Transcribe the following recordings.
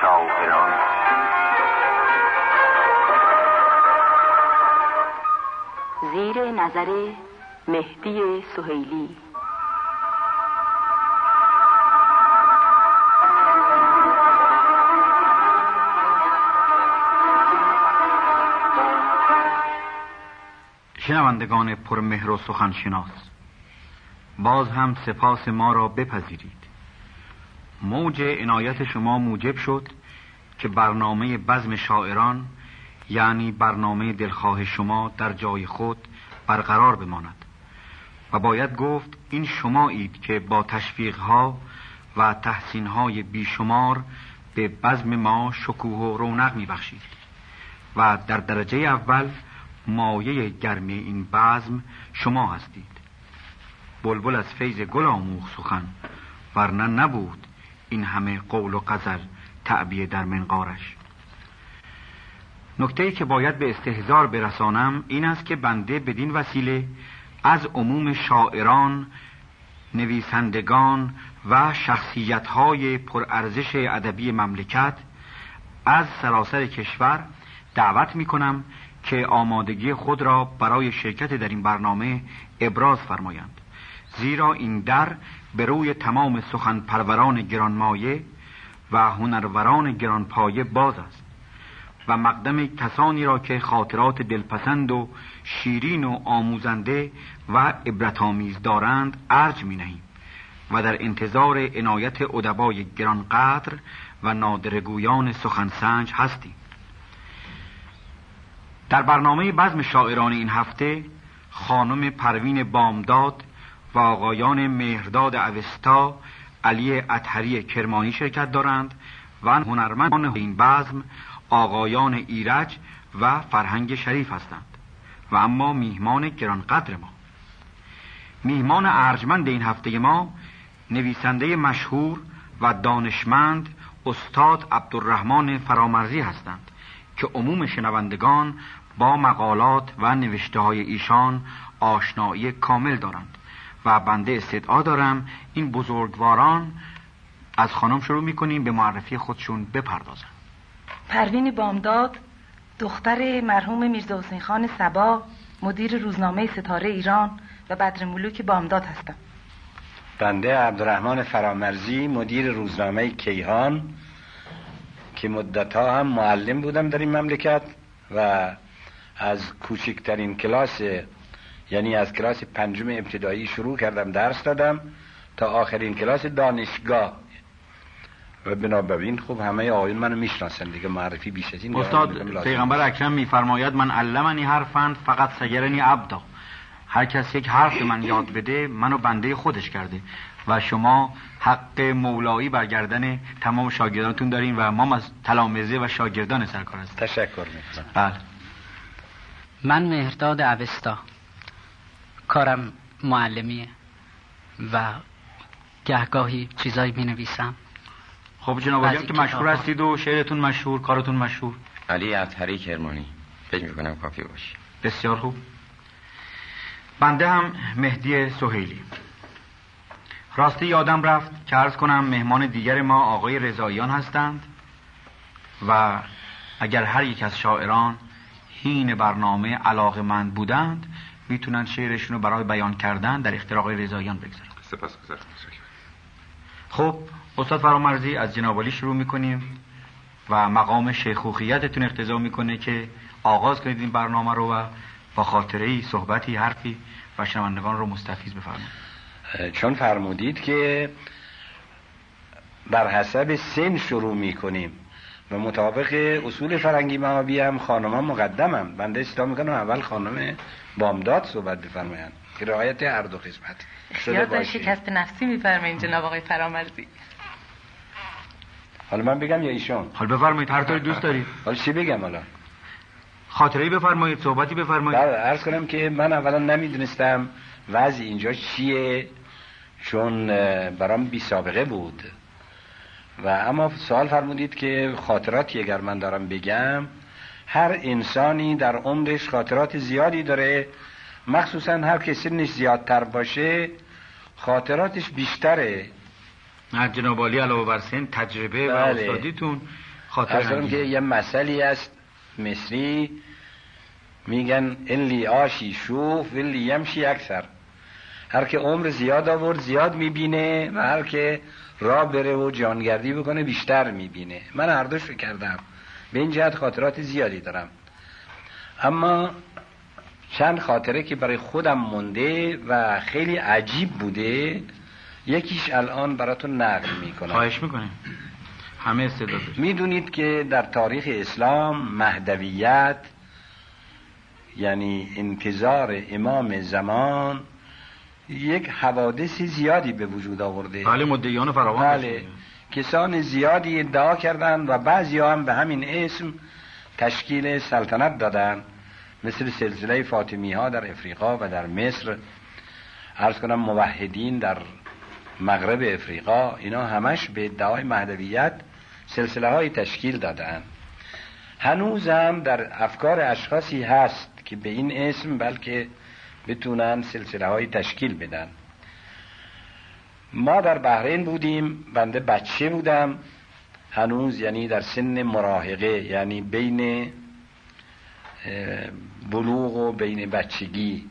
شاوران زیر نظر مهدی سهیلی شنوندگان پرمهر و سخنشناس باز هم سپاس ما را بپذیرید. موج عنایت شما موجب شد که برنامه بزم شاعران یعنی برنامه دلخواه شما در جای خود برقرار بماند. و باید گفت این شما اید که با تشویقها و تحسین های بیشمار به بزم ما شکوه و رونق میبخشید. و در درجه اول مایه گرمی این بزم شما هستید. بلبل از فیض گل آموخ سخن ورنه نبود این همه قول و قذر تعبیه در منقارش. نکته که باید به استهزار برسانم این است که بنده بدین وسیله از عموم شاعران نویسندگان و شخصیت های پرارزش ادبی مملکت از سراسر کشور دعوت می کنم که آمادگی خود را برای شرکت در این برنامه ابراز فرمایند. زیرا این در به روی تمام سخن پروران گرانمایه و هنروران گرانپایه باز است و مقدم کسانی را که خاطرات دلپسند و شیرین و آموزنده و عبرتآمیز دارند ارج می نهیم و در انتظار عنایت ادبای گرانقدر و نادرگویان سخنسنج هستیم. در برنامه بزم شاعران این هفته خانم پروین بامداد و آقایان مهرداد اوستا علی اطهری کرمانی شرکت دارند و هنرمندان این بزم آقایان ایرج و فرهنگ شریف هستند. و اما میهمان گرانقدر ما. میهمان ارجمند این هفته ما نویسنده مشهور و دانشمند استاد عبدالرحمن فرامرزی هستند که عموم شنوندگان با مقالات و نوشته های ایشان آشنایی کامل دارند. و بنده استدعا دارم. این بزرگواران از خانم شروع می‌کنیم به معرفی خودشون بپردازن پروین بامداد دختر مرحوم میرزا حسین خان سبا مدیر روزنامه ستاره ایران و بدر ملوک بامداد هستم. بنده عبدالرحمن فرامرزی مدیر روزنامه کیهان که مدتها هم معلم بودم در این مملکت و از کوچکترین کلاس یعنی از کلاس پنجم ابتدایی شروع کردم درس دادم تا آخرین کلاس دانشگاه. و بنابراین خوب همه آقایون منو می‌شناسن دیگه معرفی بیش از این استاد پیغمبر اکرم میفرماید من علمنی حرفند فقط سگرنی عبدا. هر کس یک حرف من یاد بده منو بنده خودش کرده. و شما حق مولایی برگردن تمام شاگردانتون دارین و ما از تلامزه و شاگردان سرکار هستیم. تشکر می‌کنم. بله. من مهرداد اوستا. کارم معلمیه و گهگاهی چیزایی می نویسم خب جناب آقا که مشهور هستید و شعرتون مشهور کارتون مشهور. علی اطهری کرمانی. فکر می کنم کافی باشی. بسیار خوب. بنده هم مهدی سهیلی. راستی یادم رفت که عرض کنم مهمان دیگر ما آقای رضاییان هستند و اگر هر یک از شاعران هین برنامه علاقه مند بودند می‌تونن شعرشون رو برای بیان کردن در اختراق رضایان بگذارن. سپس خب استاد فرامرزی از جنابالی شروع می‌کنیم و مقام شیخوخیتتون اقتضا می‌کنه که آغاز کنید این برنامه رو و با خاطره ای صحبتی حرفی و شنوندگان رو مستفیض بفرمایید. چون فرمودید که بر حسب سن شروع می‌کنیم و مطابق اصول فرنگی مابی هم خانم مقدمم بنده اصلاح می‌کنم اول خانم بامداد صحبت بفرمایند. رعایت هر دو قسمت. اختیار شکست نفسی میفرمایید جناب آقای فرامرزی. حالا من بگم یا ایشون حالا بفرمایید هر طوری دوست دارید. حالا چی بگم حالا؟ خاطره‌ای بفرمایید صحبتی بفرمایید. بله عرض کنم که من اولا نمی‌دونستم وضع اینجا چیه چون برام بی سابقه بود. و اما سوال فرمودید که خاطراتی اگر من دارم بگم هر انسانی در عمرش خاطرات زیادی داره مخصوصا هر که سنش زیادتر باشه خاطراتش بیشتره. نه جنابالی علاوه بر سن تجربه بله. و استادیتون خاطر که یه مسئله است مصری میگن این لی آشی شوف ولی یمشی اکثر. هر که عمر زیاد آورد زیاد می‌بینه و هر که را بره و جانگردی بکنه بیشتر می‌بینه. من هر دوش کردم. به این جهت خاطرات زیادی دارم. اما چند خاطره که برای خودم مونده و خیلی عجیب بوده یکیش الان براتون نقل می‌کنم. خواهش می‌کنیم همه استعداد می‌دونید که در تاریخ اسلام مهدویت یعنی انتظار امام زمان یک حوادث زیادی به وجود آورده. بله مدعیان فراوان بله. کسان زیادی ادعا کردند و بعضی هم به همین اسم تشکیل سلطنت دادند. مثل سلسله فاطمی ها در افریقا و در مصر. ارز کنم موحدین در مغرب افریقا اینا همش به ادعای مهدویت سلسله های تشکیل دادن هنوز هم در افکار اشخاصی هست که به این اسم بلکه بتونن سلسله های تشکیل بدن. ما در بحرین بودیم بنده بچه بودم. هنوز یعنی در سن مراهقه یعنی بین بلوغ و بین بچگی.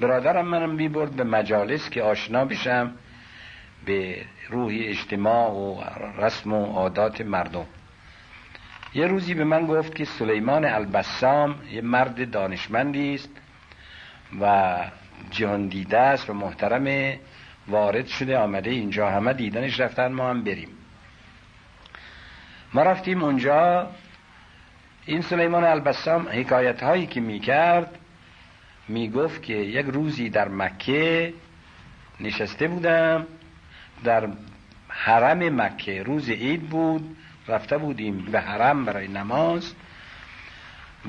برادرم منم بیبرد به مجالس که آشنا بشم به روحی اجتماع و رسم و عادات مردم. یه روزی به من گفت که سلیمان البسام یه مرد دانشمندی است و جهان دیده است و محترم وارد شده آمده اینجا همه دیدنش رفتن ما هم بریم. ما رفتیم اونجا. این سلیمان البسام حکایت هایی که می کرد می گفت که یک روزی در مکه نشسته بودم. در حرم مکه روز عید بود. رفته بودیم به حرم برای نماز.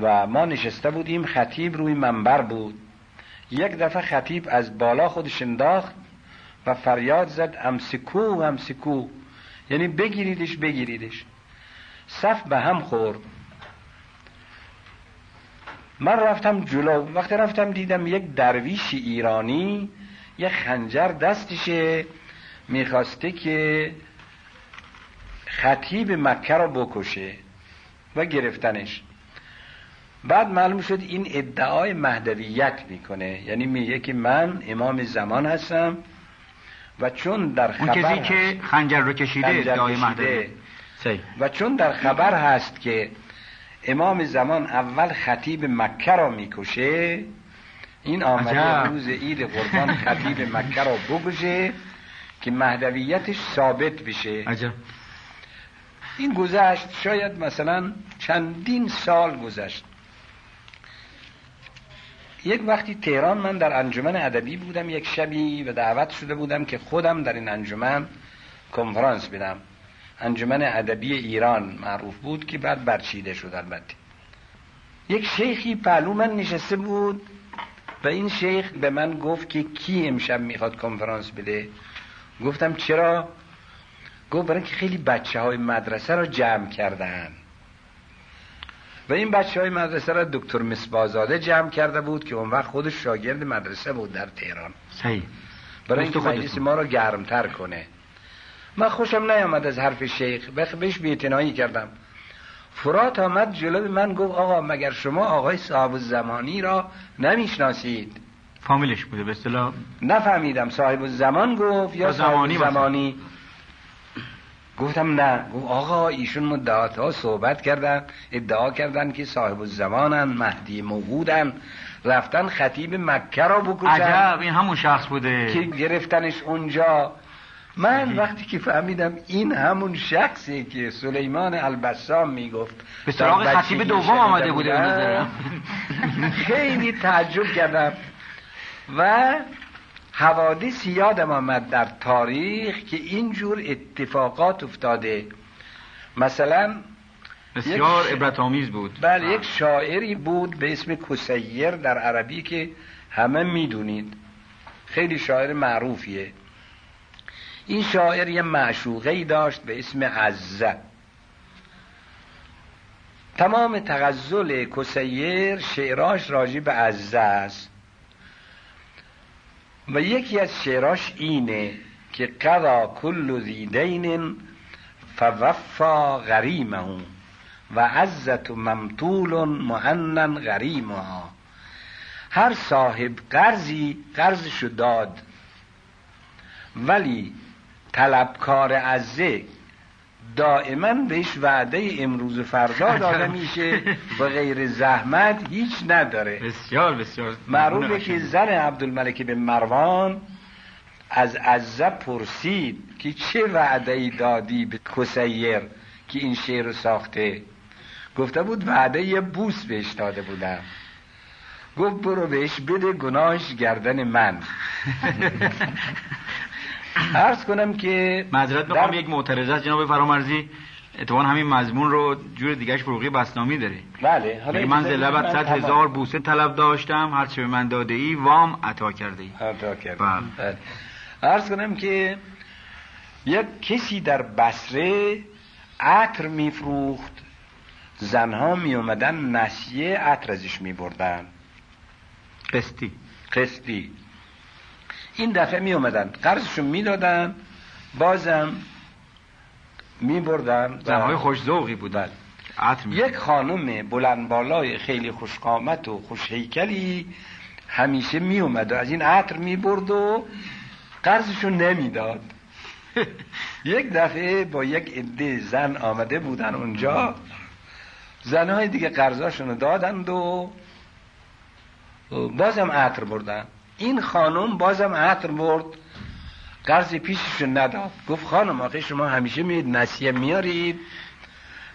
و ما نشسته بودیم. خطیب روی منبر بود. یک دفعه خطیب از بالا خودش انداخت. و فریاد زد امسکو و امسکو یعنی بگیریدش بگیریدش. صف به هم خورد. من رفتم جلو. وقتی رفتم دیدم یک درویش ایرانی یه خنجر دستشه می‌خواسته که خطیب مکه را بکشه و گرفتنش. بعد معلوم شد این ادعای مهدویت می‌کنه. یعنی میگه که من امام زمان هستم. و چون در خبر اون کسی که خنجر رو کشیده ادعای و چون در خبر هست که امام زمان اول خطیب مکه را می‌کشه این آمده روز عید قربان خطیب مکه را بگوشه که مهدویتش ثابت بشه. عجب. این گذشت شاید مثلا چندین سال گذشت. یک وقتی تهران من در انجمن ادبی بودم یک شبی و دعوت شده بودم که خودم در این انجمن کنفرانس بدم انجمن ادبی ایران معروف بود که بعد برچیده شد البته. یک شیخی پهلو من نشسته بود و این شیخ به من گفت که کی امشب می‌خواد کنفرانس بده؟ گفتم چرا؟ گفت برای که خیلی بچه های مدرسه را جمع کردن. و این بچه های مدرسه را دکتر مصبازاده جمع کرده بود که اون وقت خودش شاگرد مدرسه بود در تهران. صحیح. برای اینکه مجلس ما را گرمتر کنه. من خوشم نیامد از حرف شیخ. بخ بهش بیعتنایی کردم. فرات آمد جلوی من گفت آقا مگر شما آقای صاحب زمانی را نمی‌شناسید؟ فامیلش بوده به اصطلاح نفهمیدم. صاحب الزمان گفت یا زمانی زمانی. گفتم نه گفت آقا ایشون مدعات ها صحبت کردن ادعا کردن که صاحب الزمانن مهدی موجودن، رفتن خطیب مکه را بکشن عجب این همون شخص بوده. که گرفتنش اونجا. من عجب. وقتی که فهمیدم این همون شخصی که سلیمان البسام می‌گفت به سراغ خطیب دوم آمده بوده خیلی تعجب کردم. و حوادثی یادم آمد در تاریخ که اینجور اتفاقات افتاده. مثلا بسیار عبرت آمیز بود. بله یک شاعری بود به اسم کسیر در عربی که همه می‌دونید. خیلی شاعر معروفیه. این شاعر یه معشوقه ای داشت به اسم عزه. تمام تغزل کسیر شعراش راجی به عزه است. و یکی از شعراش اینه که قضا کل زیدین فوفا غریمه و عزت ممطول مهنن غریمه هر صاحب قرضی قرضشو داد ولی طلبکار عزه دائما بهش وعده امروز فردا داده میشه. و غیر زحمت هیچ نداره. بسیار بسیار. معروفه که زن عبدالملک به مروان از عزه پرسید که چه وعده ای دادی به کسیر که این شعر رو ساخته؟ گفته بود وعده یه بوس بهش داده بودم. گفت برو بهش بده گناهش گردن من. عرض کنم که معذرت می‌خوام یک معترض است جناب فرامرزی. اتوان همین مضمون رو جور دیگهش فروغی بسنامی داره. بله حالا من زلبت صد هزار بوسه طلب داشتم هر چه به من داده ای وام عطا کرده ای عطا کرده بله. بله. عرض کنم که یک کسی در بسره عطر میفروخت. زنها میومدن نسیه عطر ازش میبردن. قسطی. قسطی. این دفعه می اومدن قرضشون می‌دادن. بازم می بردن زنهای خوشزوقی بودن. یک خانم بلند بالای خیلی خوشقامت و خوشهیکلی همیشه می اومد و از این عطر می برد و قرضشو نمی‌داد. یک دفعه با یک عده زن آمده بودن اونجا. زنهای دیگه قرضاشون دادند و بازم عطر بردن. این خانم بازم عطر برد. قرض پیششون نداد. گفت خانم آخه شما همیشه میاد نسیه میارید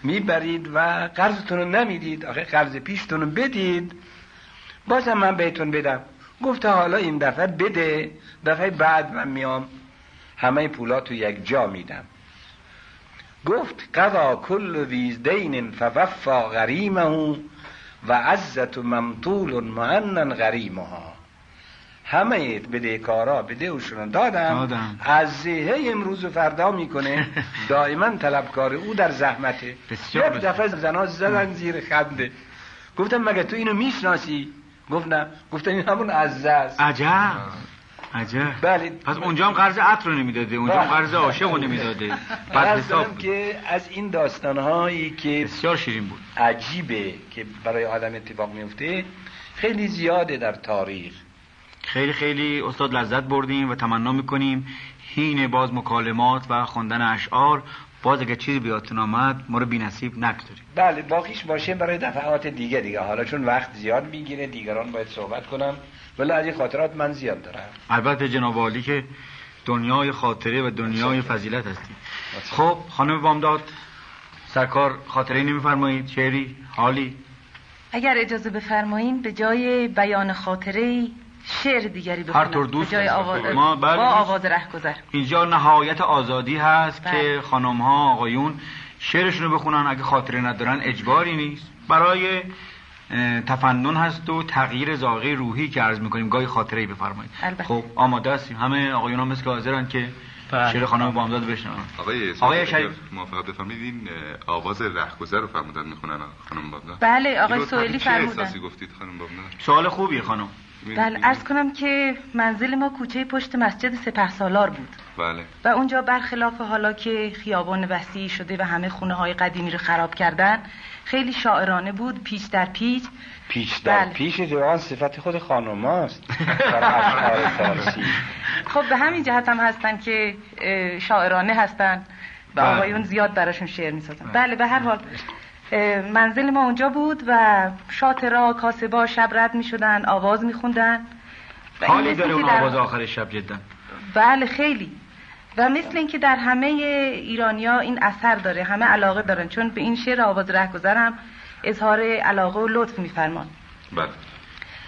می‌برید و قرضتون رو نمی‌دید. آخه قرض پیشتون رو بدید. بازم من بهتون بدم. گفت حالا این دفعه بده دفعه بعد من میام. همه پولا تو یک جا میدم. گفت قضا کل ویزدین فوفا غریمه و عزت ممطول معنن غریمه ها همه بدهکارا بدهشون دادم, دادم. از زیه امروز و فردا می‌کنه. دائما طلبکار او در زحمته. یک دفعه زنا زدن زیر خنده. گفتم مگه تو اینو می‌شناسی؟ گفت نه گفتم این همون عزه است. عجب. عجب. بله. پس اونجا هم قرض عطر رو نمی‌داده. اونجا هم بله. قرض عاشق رو نمی‌داده. بعد حساب که از این داستان هایی که بسیار شیرین بود. عجیبه که برای آدم اتفاق میفته خیلی زیاده در تاریخ. خیلی خیلی استاد لذت بردیم و تمنا می‌کنیم. هین باز مکالمات و خوندن اشعار. باز اگه چیزی بیاتون آمد ما رو بینصیب نگذاریم بله باقیش باشه برای دفعات دیگه دیگه. حالا چون وقت زیاد می‌گیره دیگران باید صحبت کنم ولی از این خاطرات من زیاد دارم. البته جناب عالی که دنیای خاطره و دنیای فضیلت هستیم. خب خانم بامداد سرکار خاطره نمیفرمایید؟ شعری حالی؟ اگر اجازه بفرمایید به جای بیان خاطره شعر دیگری بخونم. جای آواز ما با آواز رهگذر. اینجا نهایت آزادی هست بلد. که بله. خانم ها آقایون شعرشون رو بخونن اگه خاطره ندارن اجباری نیست. برای تفنن هست و تغییر زاغه روحی که عرض می‌کنیم. گاهی خاطره بفرمایید. خب آماده هستیم. همه آقایون هم که حاضرن که بله. شعر خانم بامداد بشنم آقای آقای شریف موافقت بفرمید این آواز رهگذر رو فرمودن می‌خونن خانم بامداد. بله آقای سوئیلی فرمودن. گفتید خانم بامداد؟ سوال خوبیه خانم. بله ارز کنم که منزل ما کوچه پشت مسجد سپه سالار بود. بله. و اونجا برخلاف حالا که خیابان وسیعی شده و همه خونه های قدیمی رو خراب کردن خیلی شاعرانه بود پیچ در پیچ. پیچ در بله. پیچ دوان صفت خود خانم هاست خب به همین جهت هم هستن که شاعرانه هستن و بله. آقایون زیاد براشون شعر می سازن. بله. بله به هر حال. منزل ما اونجا بود و شاترا کاسبا شب رد می شدن آواز می خوندن حالی داره اون آواز آخر شب جدا. بله خیلی. و مثل اینکه در همه ایرانیا این اثر داره همه علاقه دارن. چون به این شعر آواز رهگذرم اظهار علاقه و لطف میفرمان بله.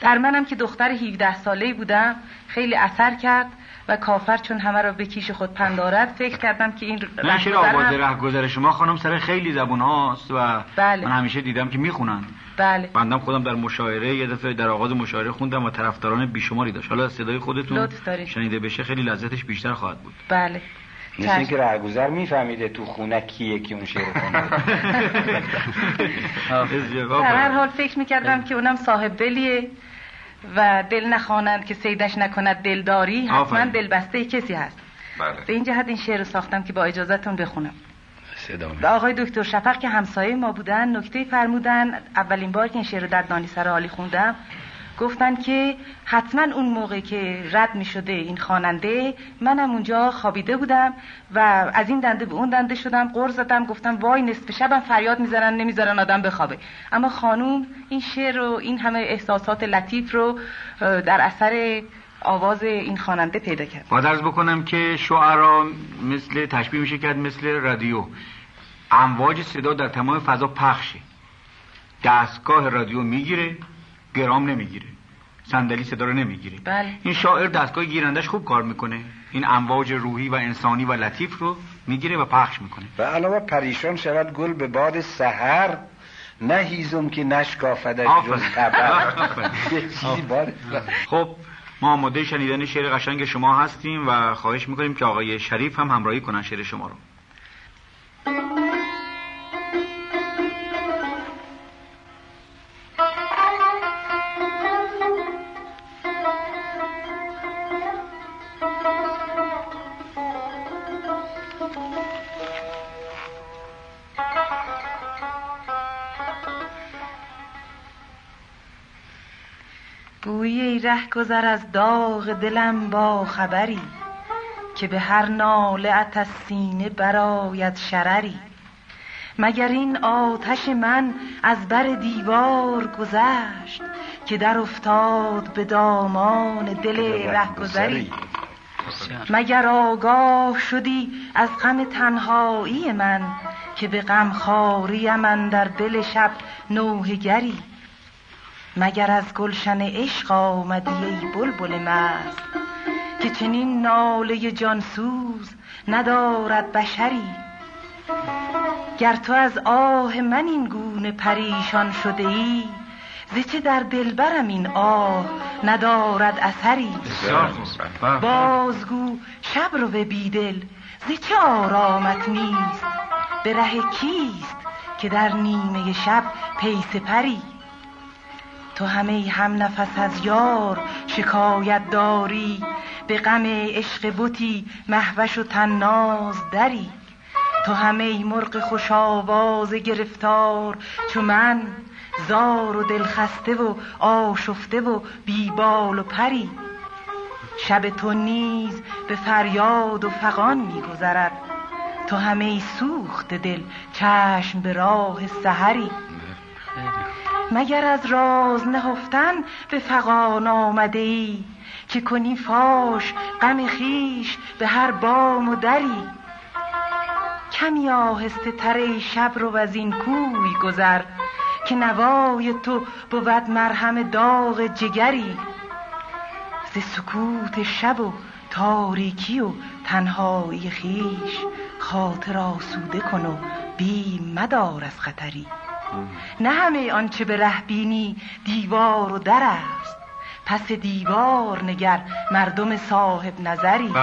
در منم که دختر 17 ساله بودم خیلی اثر کرد. و کافر چون همه را به کیش خود پندارد فکر کردم که این نشر آواز رهگذر شما خانم سر خیلی زبون هاست و بله. من همیشه دیدم که می‌خونن. بله. بندم خودم در مشاعره یه دفعه در آغاز مشاعره خوندم و طرفداران بیشماری داشت. حالا صدای خودتون شنیده بشه خیلی لذتش بیشتر خواهد بود. بله. مثل اینکه رهگذر میفهمیده تو خونه کیه که اون شعر خونه در هر حال فکر می‌کردم که اونم صاحب دلیه. و دل نخوانند که سیدش نکند دلداری حتما دلبسته کسی هست. بله. به این جهت این شعر رو ساختم که با اجازتون بخونم. و آقای دکتر شفق که همسایه ما بودن نکته فرمودن. اولین بار که این شعر رو در دانشسرا عالی خوندم. گفتن که حتما اون موقع که رد می شده این خواننده منم اونجا خوابیده بودم و از این دنده به اون دنده شدم قرض زدم گفتم وای نصف شبم فریاد می‌زنن نمی‌ذارن آدم بخوابه. اما خانوم این شعر و این همه احساسات لطیف رو در اثر آواز این خواننده پیدا کرد. باید ارز بکنم که شعرا مثل تشبیه میشه کرد مثل رادیو. امواج صدا در تمام فضا پخشه. دستگاه رادیو می‌گیره گرام نمی‌گیره. صندلی صدا رو نمی‌گیره بله. این شاعر دستگاه گیرندش خوب کار می‌کنه. این امواج روحی و انسانی و لطیف رو می‌گیره و پخش می‌کنه. و علاوه پریشان شود گل به باد سحر. نه هیزم که نشکافدش جز تبر خب ما آماده شنیدن شعر قشنگ شما هستیم و خواهش می‌کنیم که آقای شریف هم همراهی کنن شعر شما رو. گذر از داغ دلم با خبری که به هر ناله ات از سینه برآید شرری. مگر این آتش من از بر دیوار گذشت که در افتاد به دامان دل رهگذری؟ مگر آگاه شدی از غم تنهایی من که به غمخواری من در دل شب نوهگری؟ مگر از گلشن عشق آمدی ای بلبل مست که چنین ناله جانسوز ندارد بشری. گر تو از آه من این گونه پریشان شده ای چه در دلبرم این آه ندارد اثری؟ بله. بازگو شب رو به بیدل ز آرامت نیست؟ به ره کیست که در نیمه شب پیس پری تو همه هم نفس از یار شکایت داری. به غم عشق بتی محوش و تناز دری. تو همه مرغ خوش آواز گرفتار. چو من زار و دلخسته و آشفته و بیبال و پری. شب تو نیز به فریاد و فغان میگذرد تو همه سوخت دل چشم به راه سحری. مگر از راز نهفتن به فغان آمده ای که کنی فاش غم خیش به هر بام و دری. کمی آهسته تر ای شب رو از این کوی گذر که نوای تو بود مرهم داغ جگری. ز سکوت شب و تاریکی و تنهایی خیش خاطر آسوده کن و بیم مدار از خطری. نه همه آنچه به ره بینی دیوار و در است. پس دیوار نگر مردم صاحب نظری.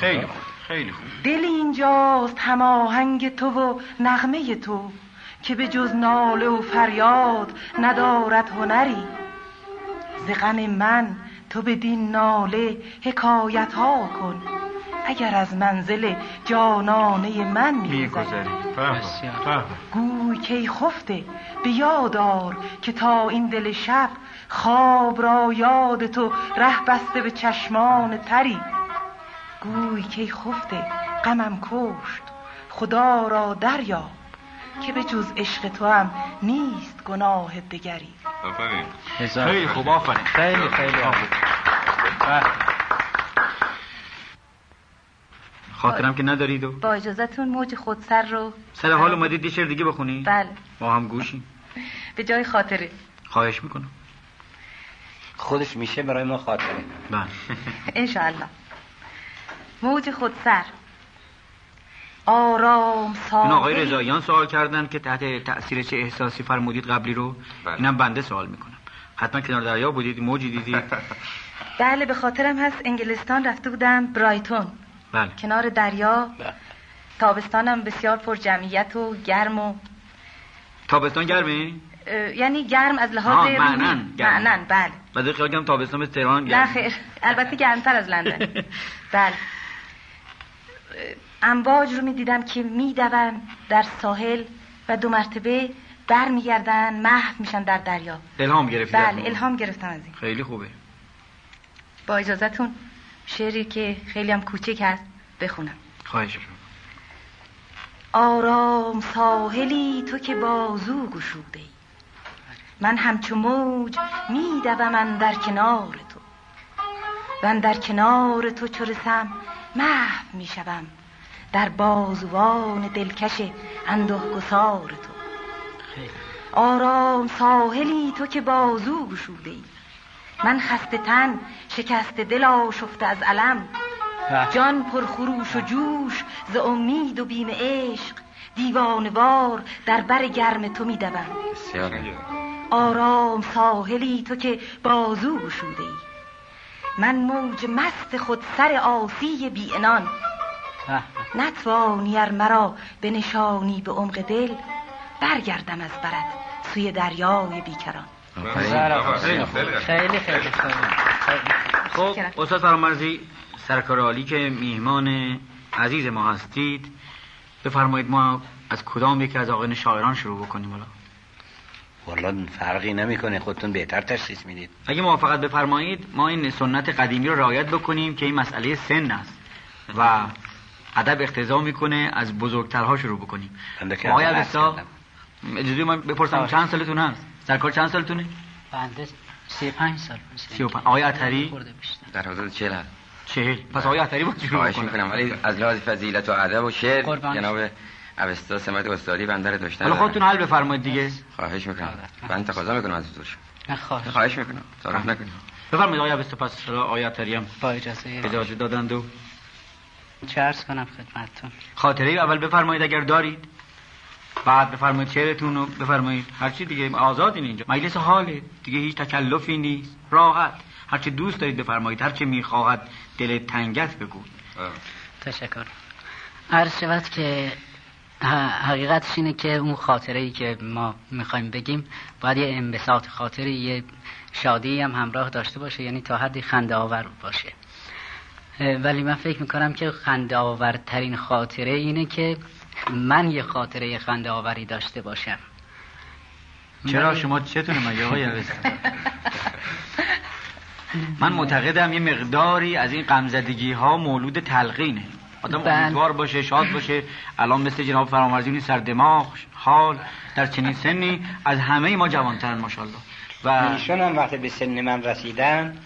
خیلی خیلی دل اینجاست هماهنگ تو و نغمه تو که به جز ناله و فریاد ندارد هنری. ز من تو به بدین ناله حکایت ها کن. اگر از منزل جانانه من میگذری. گوی که خفته به یادار که تا این دل شب خواب را یاد تو ره بسته به چشمان تری. گوی که خفته غمم کشت خدا را دریاب که به جز عشق تو هم نیست گناه دگری. آفرین. خیلی خوب آفرین. خیلی خیلی. آفرین. بله. خاطرم که ندارید و با اجازتون موج خودسر رو سر حال اومدید یه شعر دیگه بخونی بله. ما هم گوشیم. به جای خاطره. خواهش می‌کنم. خودش میشه برای ما خاطره. بله. انشاءالله. موج خودسر آرام ساده این آقای رضاییان سوال کردن که تحت تاثیر چه احساسی فرمودید قبلی رو؟ بله. اینم بنده سوال می‌کنم. حتما کنار دریا بودید موجی دیدید. بله به خاطرم هست انگلستان رفته بودم برایتون. بله. کنار دریا. بله. تابستانم بسیار پر جمعیت و گرم و تابستان گرمه؟ یعنی گرم از لحاظ معنن معنن بله. بعد خیال کنم تابستان به تهران گرم نه خیر. البته گرمتر از لندن. بله. امواج رو می‌دیدم که میدوم در ساحل و دو مرتبه بر میگردن محو میشن در دریا. الهام گرفتید بله الهام گرفتم از این. خیلی خوبه. با اجازتون. شعری که خیلی هم کوچک هست بخونم. خواهش آرام ساحلی تو که بازو گشوده ای. من همچو موج میدوم در کنار تو. و در کنار تو چرسم رسم می در بازوان دلکش انده گسار تو آرام ساحلی تو که بازو گشوده ای. من خسته تن شکست دل آشفته از علم. جان پر خروش و جوش ز امید و بیم عشق. دیوانوار در بر گرم تو میدوم آرام ساحلی تو که بازو شده ای. من موج مست خود سر آسی بی انان نتوانی ار مرا به نشانی به عمق دل. برگردم از برد سوی دریای بیکران. خیلی خیلی خیلی. خب استاد فرامرزی سرکارالی که میهمان عزیز ما هستید بفرمایید ما از کدام یکی از آقایان شاعران شروع بکنیم حالا؟ والا فرقی نمی‌کنه خودتون بهتر تشخیص می‌دید. اگه موافقت بفرمایید ما این سنت قدیمی رو رعایت بکنیم که این مسئله سن است و ادب اقتضا می‌کنه از بزرگترها شروع بکنیم. آقای عبدالله اجازه من بپرسم چند سالتون هست؟ سرکار چند سالتونه؟ بنده سی پنج سال سی و پنج. آقای عطری در حدود 40 هست چهل. پس آقای عطری بود شروع می‌کنم. ولی از لحاظ فضیلت و ادب و شعر جناب اوستا سمت استادی بنده رو داشتن حالا خودتون حل بفرمایید دیگه. خواهش می‌کنم. من تقاضا می‌کنم از حضور شما خواهش. خواهش می‌کنم. تعارف خب. نکنید. بفرمایید آقای اوستا پس آقای عطری هم با اجازه اجازه دادند و چرس کنم خدمتتون. خاطره اول بفرمایید اگر دارید. بعد بفرمایید شعرتون رو بفرمایید. هر چی دیگه آزادین اینجا. مجلس حاله. دیگه هیچ تکلفی نیست. راحت. هر چی دوست دارید بفرمایید. هر چی می‌خواهد دل تنگت بگو. تشکر. هر شود که حقیقتش اینه که اون خاطره ای که ما می‌خوایم بگیم باید یه انبساط خاطره یه شادی هم همراه داشته باشه. یعنی تا حدی خنده آور باشه ولی من فکر می‌کنم که خنده آورترین خاطره اینه که من یه خاطره خنده آوری داشته باشم. چرا شما چتونه مگه آقای من معتقدم یه مقداری از این غمزدگی ها مولود تلقینه. آدم بله. امیدوار باشه شاد باشه. الان مثل جناب فرامرزی سر دماغ حال در چنین سنی از همه ما جوانترن ماشاءالله. و ایشون هم وقتی به سن من رسیدن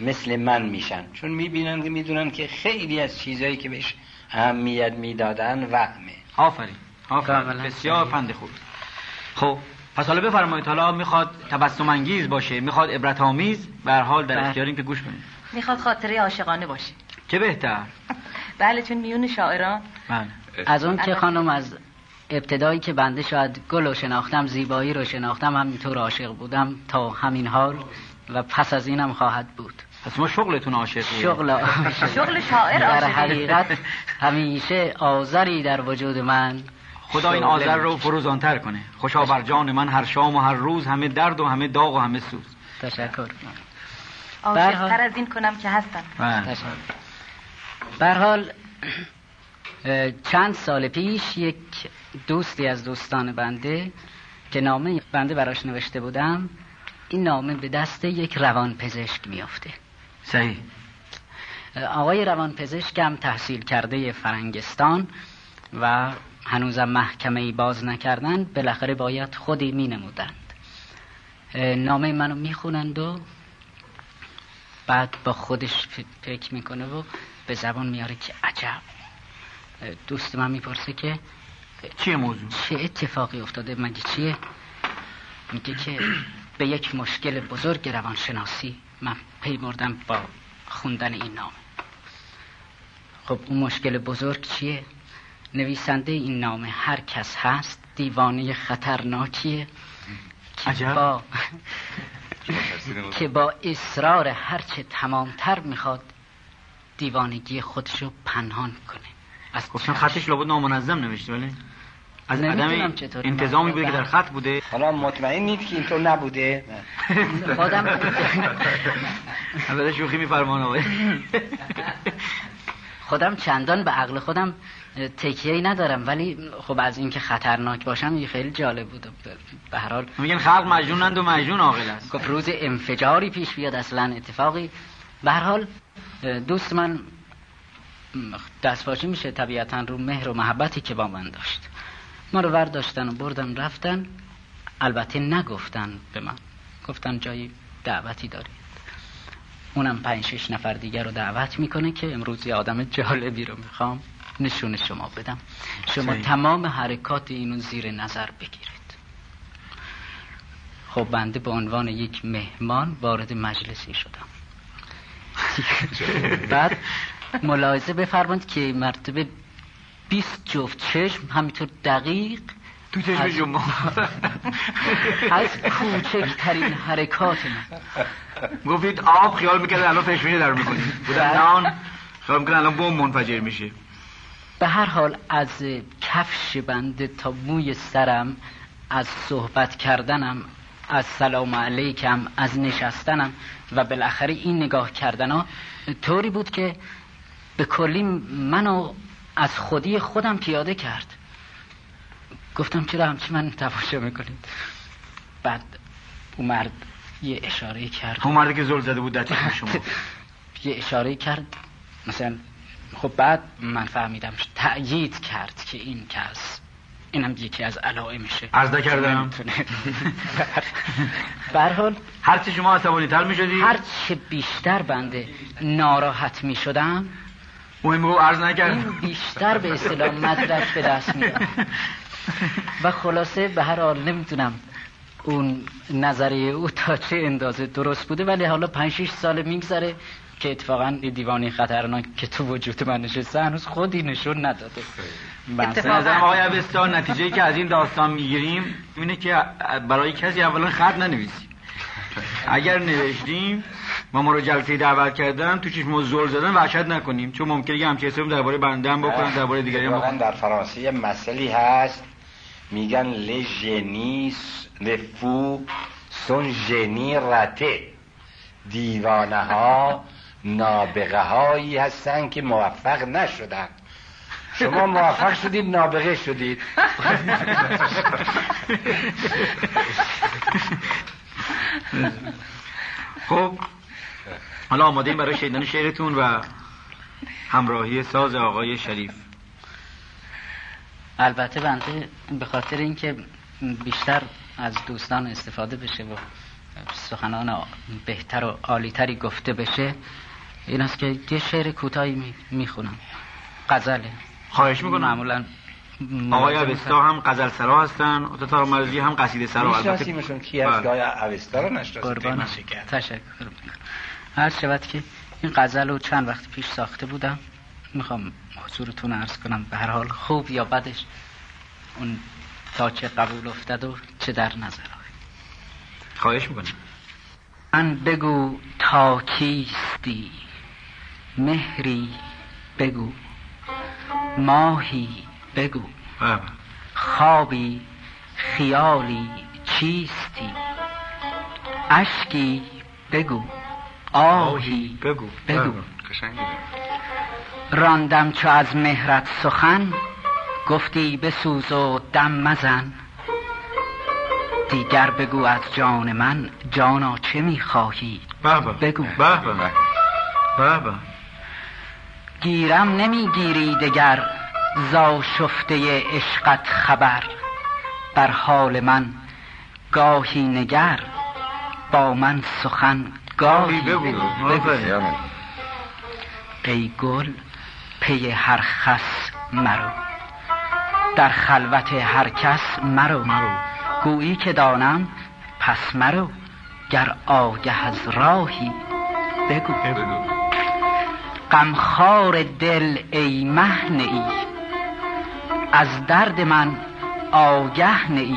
مثل من میشن. چون می‌بینن که می‌دونن که خیلی از چیزایی که بهش اهمیت می‌دادن وهمه. آفرین. آفرین. بسیار پند خوب. خب پس حالا بفرمایید حالا می‌خواد تبسم انگیز باشه می‌خواد عبرت آمیز به حال در بله. اختیاریم که گوش بدید می‌خواد خاطره عاشقانه باشه. چه بهتر؟ بله چون میون شاعران. بله. از اون که خانم از ابتدایی که بنده شاید گل رو شناختم زیبایی رو شناختم همینطور عاشق بودم تا همین حال و پس از اینم خواهد بود. پس ما شغلتون عاشقیه شغل شغل شاعر در حقیقت همیشه آذری در وجود من. خدا این آذر رو فروزانتر کنه. خوشا بر جان من هر شام و هر روز همه درد و همه داغ و همه سوز. تشکر. عاشقتر از این کنم که هستم. بله. برحال چند سال پیش یک دوستی از دوستان بنده که نامه بنده براش نوشته بودم این نامه به دست یک روان پزشک میافته. صحیح آقای روانپزشکم تحصیل کرده فرنگستان و هنوزم محکمه باز نکردن بالاخره باید خودی می نمودند نامه منو می‌خونند و بعد با خودش فکر می‌کنه و به زبان میاره که عجب دوست من می‌پرسه که چیه موضوع؟ چه اتفاقی افتاده مگه چیه؟ میگه که به یک مشکل بزرگ روانشناسی من پی بردم با خوندن این نام. خب اون مشکل بزرگ چیه؟ نویسنده این نامه هر کس هست دیوانه خطرناکیه. که با که با اصرار هرچه تمامتر می‌خواد دیوانگی خودشو پنهان کنه. از خطش لابد نامنظم نوشته ولی؟ از عدم انتظامی بوده که در خط بوده. حالا مطمئن نیست که اینطور نبوده. خودم البته شوخی میفرمان آقای. خودم چندان به عقل خودم تکیه ای ندارم ولی خب از اینکه خطرناک باشم یه خیلی جالب بود. به هر حال. میگن خلق مجنونند و مجنون عاقل است. گفت روز انفجاری پیش بیاد اصلا اتفاقی. به هر حال دوست من دستپاچی میشه طبیعتا رو مهر و محبتی که با من داشت. ما رو برداشتن و بردن رفتن. البته نگفتن به من. گفتن جایی دعوتی دارید. اونم پنج شش نفر دیگر رو دعوت می‌کنه که امروز یه آدم جالبی رو می‌خوام نشون شما بدم. شما تمام حرکات اینو زیر نظر بگیرید. خب بنده به عنوان یک مهمان وارد مجلسی شدم. بعد ملاحظه بفرمایید که مرتبه 20 جفت چشم همینطور دقیق. تو چشم جمعه. از کوچکترین حرکات من گفتید آب خیال می‌کرد الان فشمینه در می‌کنید بودن بله. نان خیال می‌کرده الان بوم منفجر میشه. به هر حال از کفش بنده تا موی سرم از صحبت کردنم از سلام علیکم از نشستنم و بالاخره این نگاه کردن ها طوری بود که به کلی منو از خودی خودم پیاده کرد. گفتم چرا همچی من تفاشه می‌کنید؟ بعد او مرد یه اشاره کرد. اون مرد که زل زده بود دتیق شما. یه اشاره کرد. مثلا خب بعد من فهمیدم تأیید کرد که این کس اینم یکی از علاوه میشه. از کردم برحال هرچی شما عصبانی تر می شدی هرچه بیشتر بنده ناراحت می شدم مهم رو عرض نکردم. بیشتر به اصطلاح مدرک به دست میاد. و خلاصه به هر حال نمی‌تونم اون نظریه او تا چه اندازه درست بوده ولی حالا 5 6 سال میگذره که اتفاقا دیوانی خطرناک که تو وجود من نشسته هنوز خودی نشون نداده. اتفاقا آقای عبستان نتیجه که از این داستان می‌گیریم اینه که برای کسی اولا خط ننویسیم. اگر نوشتیم ما مراجعتی دعوت کردن تو چشم زل زدن وحشت نکنیم. چون ممکنه یه همچین اسم درباره بنده هم بکنن بله. درباره دیگری هم بکنن. در فرانسه مسئله هست. میگن لژنیس لفو سون جنی رته دیوانه ها نابغه هایی هستن که موفق نشدن. شما موفق شدید نابغه شدید. خب حالا آماده برای شیدن شعرتون و همراهی ساز آقای شریف. البته بنده به خاطر اینکه بیشتر از دوستان استفاده بشه و سخنان بهتر و عالیتری گفته بشه این است که یه شعر کوتاهی می‌خونم. قزله. خواهش می‌کنم. معمولا آقای اوستا هم غزل سرا هستن تتار مرزی هم قصیده سرا البته میشناسیمشون. کی هست بله. آقای اوستا رو نشناسید؟ تشکر هر شود که این غزل رو چند وقت پیش ساخته بودم می‌خوام حضورتون عرض کنم به هر حال خوب یا بدش. اون تا چه قبول افتد و چه در نظر خواهش می‌کنم. من بگو تا کیستی؟ مهری بگو. ماهی بگو. بله. خوابی خیالی چیستی؟ عشقی بگو. آهی بگو. بگو. راندم چو از مهرت سخن گفتی به سوز و دم مزن. دیگر بگو از جان من جانا چه می‌خواهی؟ بابا. بگو. بابا. بابا. گیرم نمی‌گیری دگر زا شفته عشقت خبر. بر حال من گاهی نگر با من سخن ای گل پی هر خس مرو در خلوت هر کس مرو مرو. گویی که دانم پس مرو گر آگه از راهی بگو. غمخوار دل ای مهنه ای از درد من آگه نه ای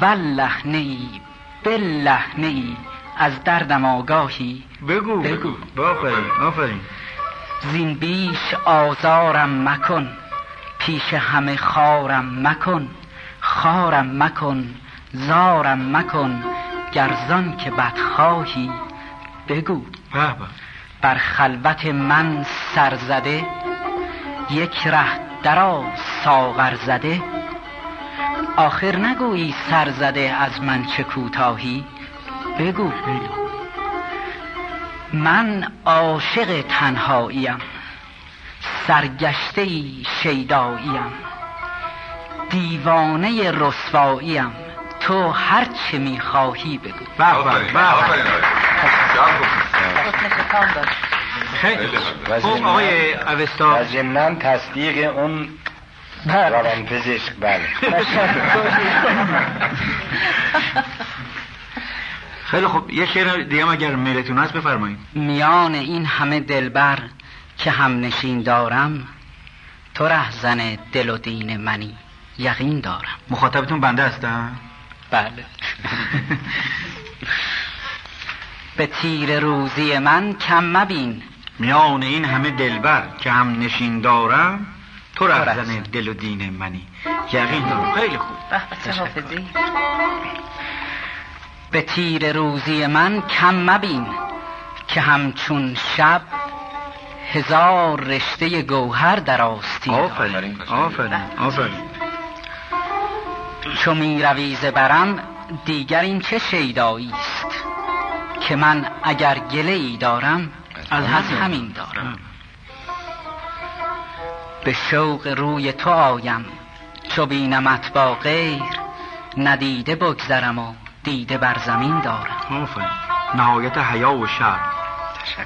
والله نه ای بالله نه ای. از دردم آگاهی. بگو. بگو. آفرین آفرین. زین بیش آزارم مکن. پیش همه خارم مکن. خارم مکن. زارم مکن. گرزان که بدخواهی. بگو. بابا. بر خلوت من سر زده. یک ره درا ساغر زده. آخر نگویی سر زده از من چه کوتاهی. بگو بگو من عاشق تنهاییم سرگشته شیداییم دیوانه رسواییم تو هر چه می‌خواهی بگو بگو آفرین خیلی آقای اوستا و ضمنان تصدیق اون روان پزشک بله خیلی خب یه شعر دیگه اگر میلتون هست بفرمایید. میان این همه دلبر که هم نشین دارم تو رهزن دل و دین منی یقین دارم. مخاطبتون بنده هستم بله. به تیر روزی من کم مبین. میان این همه دلبر که هم نشین دارم تو رهزن دل و دین منی. یقین دارم. خیلی خوب. به حافظی به تیر روزی من کم مبین که همچون شب هزار رشته گوهر در آستین آفرین آفرین آفرین. چو می رویز برم دیگر این چه شیدایی است؟ که من اگر گله ای دارم از همین دارم. به شوق روی تو آیم چو بینمت با غیر ندیده بگذرم و دیده بر زمین دارم. آفرین. نهایت حیا و شب تشکر.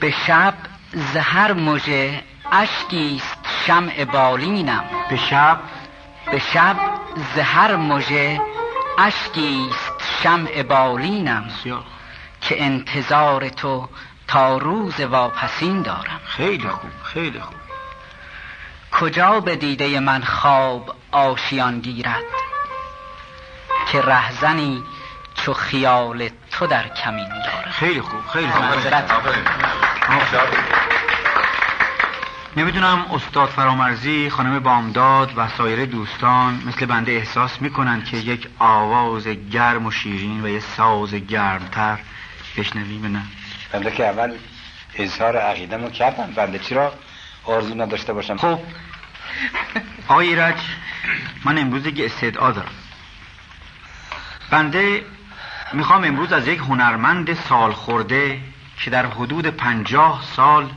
به شب زهر مجه اشکی است شمع بالینم. به شب؟ به شب زهر مجه اشکی است شمع بالینم. بسیار. که انتظار تو تا روز واپسین دارم. خیلی خوب خیلی خوب. کجا به دیده من خواب آشیان گیرد؟ که رهزنی چو خیال تو در کمین دارم خیلی خوب خیلی خوب. نمی‌دونم استاد فرامرزی خانم بامداد و سایر دوستان مثل بنده احساس می‌کنن که یک آواز گرم و شیرین و یه ساز گرمتر بشنویم نه؟ بنده که اول اظهار عقیده مو کردم. بنده چرا آرزو نداشته باشم؟ خب. آقای ایرج من امروز یک استدعا دارم. بنده می‌خوام امروز از یک هنرمند سال خورده که در حدود پنجاه سال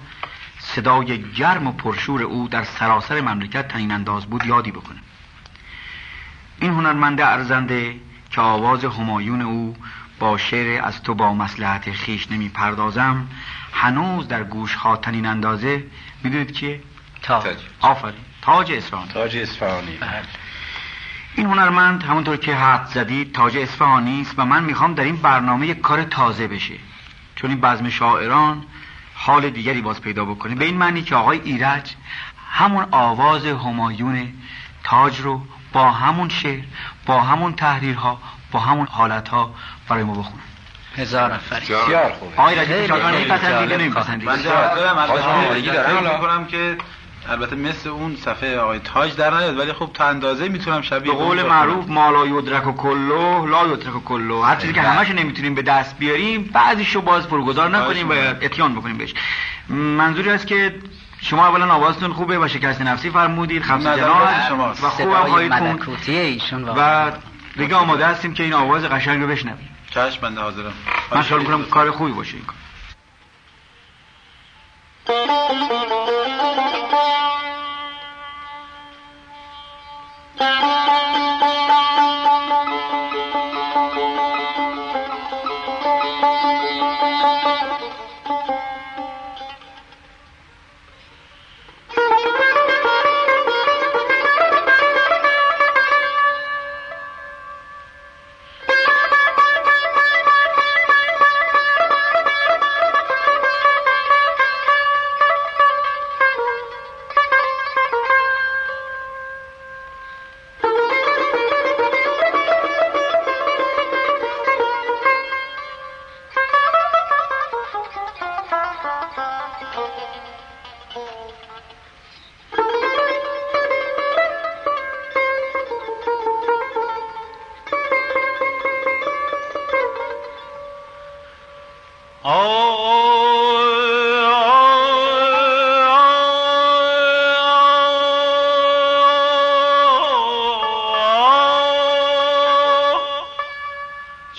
صدای گرم و پرشور او در سراسر مملکت تنین انداز بود یادی بکنم. این هنرمند ارزنده که آواز همایون او با شعر از تو با مسلحت خیش نمی پردازم هنوز در گوش خاتنین اندازه می‌دونید که تاج. آفرین. تاج اسفانی تاج اسفانی بله. این هنرمند همونطور که حد زدید تاج اصفهانی است و من می‌خوام در این برنامه یک کار تازه بشه. چون این بزم شاعران حال دیگری باز پیدا بکنه به این معنی که آقای ایرج همون آواز همایون تاج رو با همون شعر با همون تحریرها با همون حالتها برای ما بخونه هزار نفر آقای خوبه آقای رجب پسندیده نمیپسندیده. من دارم که البته مثل اون صفحه آقای تاج در نیاد ولی خب تا اندازه می‌تونم شبیه به قول معروف مالا یدرک و کلو لا یدرک و کلو هر چیزی که همش نمی‌تونیم به دست بیاریم بعضیشو باز پرگذار نکنیم و اتیان بکنیم بهش. منظوری است که شما اولا آوازتون خوبه و شکست نفسی فرمودید خمس شما و خوبم خواهید کن و دیگه آماده هستیم که این آواز قشنگ رو بشنویم. چشم بنده حاضرم. من خیال کار خوبی باشه این کار. Thank you.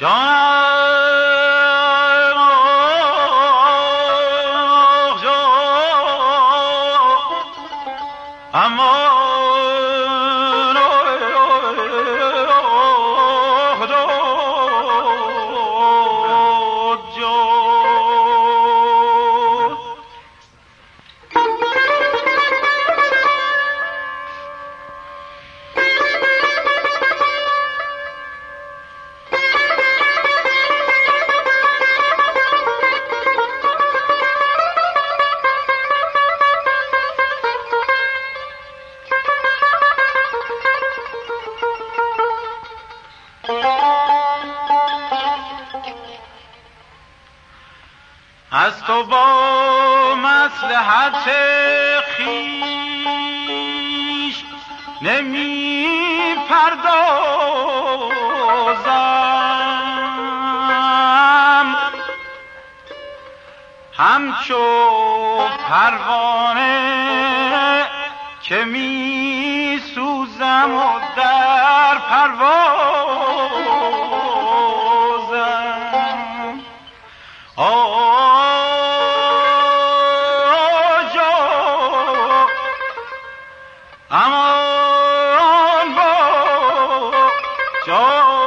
جان پروازم۔ آجا امان با جا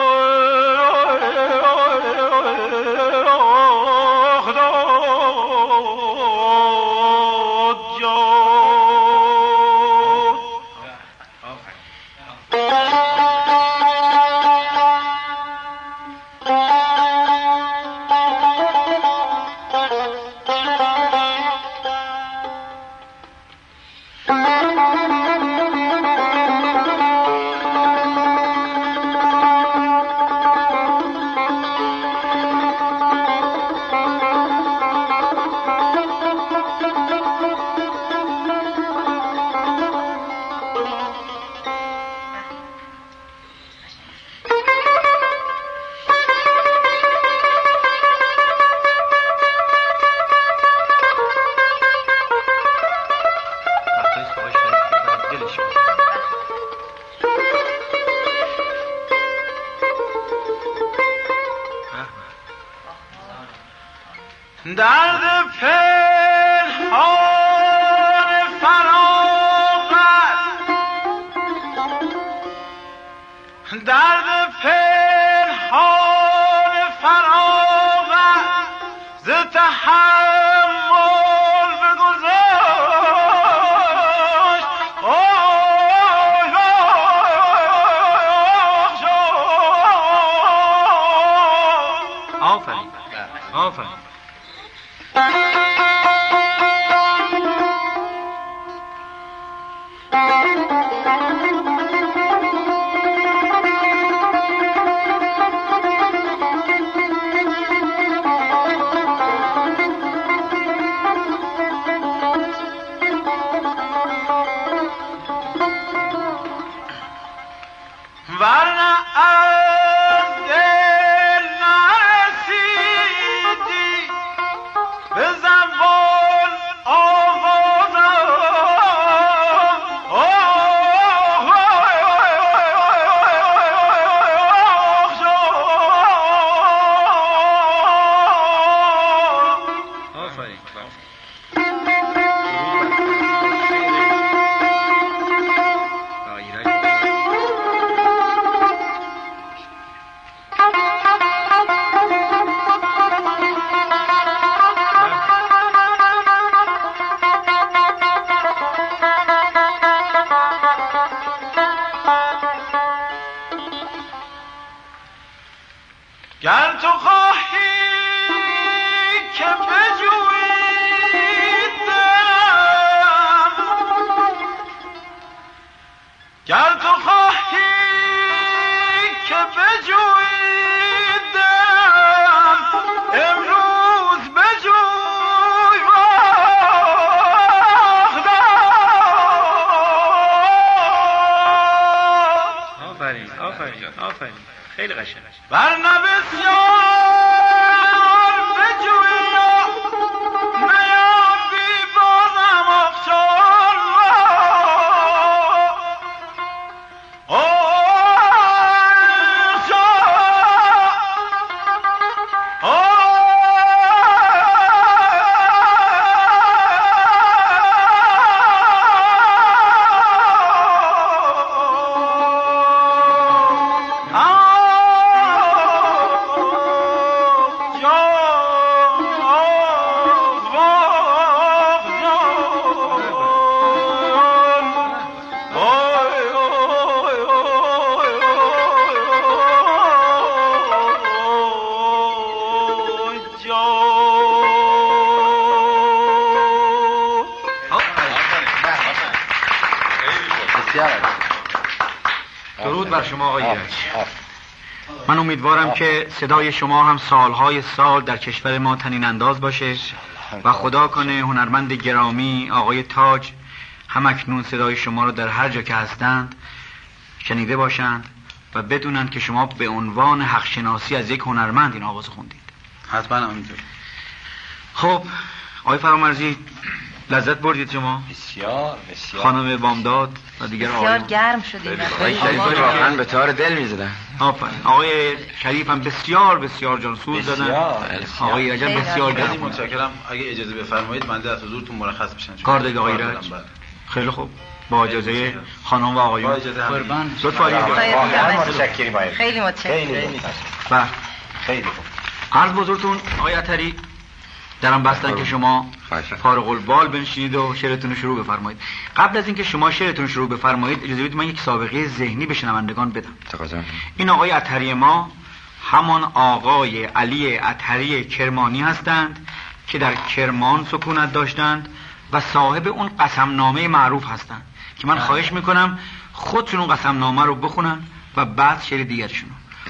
ورنه امیدوارم آه. که صدای شما هم سالهای سال در کشور ما تنین انداز باشه و خدا کنه هنرمند گرامی آقای تاج همکنون صدای شما رو در هر جا که هستند شنیده باشند و بدونند که شما به عنوان حق شناسی از یک هنرمند این آواز خوندید. حتما همینطور خب آقای فرامرزی لذت بردید شما. بسیار بسیار. خانم بامداد و دیگر آقایون. بسیار گرم شدید واقعا به تار دل می‌زدن. آفر آقای شریف هم بسیار بسیار جانسوز دادن. آقای رجب بسیار گرم. متشکرم. اگه اجازه بفرمایید من در حضورتون مرخص بشن کار دیگه آقای بله. رجب؟ خیلی خوب. با اجازه خانم و آقایون. قربان. لطفا متشکرم. خیلی متشکرم. بله. خیلی خوب. عرض بزرگتون آقای عطری. درم بستن که شما فارغ البال بنشینید و شعرتون رو شروع بفرمایید. قبل از اینکه شما شعرتون شروع بفرمایید اجازه بدید من یک سابقه ذهنی به شنوندگان بدم. این آقای عطری ما همان آقای علی عطری کرمانی هستند که در کرمان سکونت داشتند و صاحب اون قسمنامه معروف هستند که من بله. خواهش می‌کنم خودتون اون قسمنامه رو بخونن و بعد شعر دیگرشون